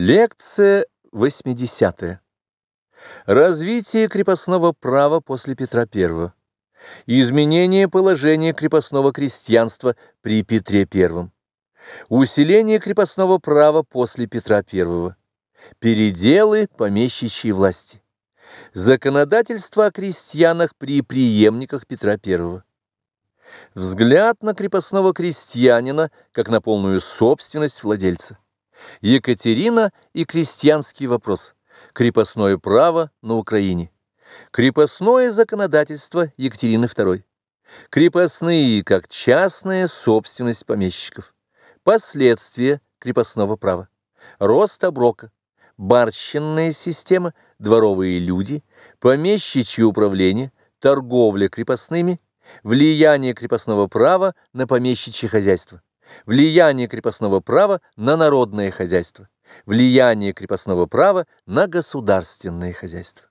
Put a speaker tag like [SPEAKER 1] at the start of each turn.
[SPEAKER 1] Лекция 80. Развитие крепостного права после Петра I. Изменение положения крепостного крестьянства при Петре I. Усиление крепостного права после Петра I. Переделы помещичьей власти. Законодательство о крестьянах при преемниках Петра I. Взгляд на крепостного крестьянина как на полную собственность владельца. Екатерина и крестьянский вопрос. Крепостное право на Украине. Крепостное законодательство Екатерины II. Крепостные как частная собственность помещиков. Последствия крепостного права. Рост оброка. Барщинная система, дворовые люди, помещичье управление, торговля крепостными, влияние крепостного права на помещичье хозяйство. Влияние крепостного права на народное хозяйство. Влияние крепостного права на государственное хозяйство.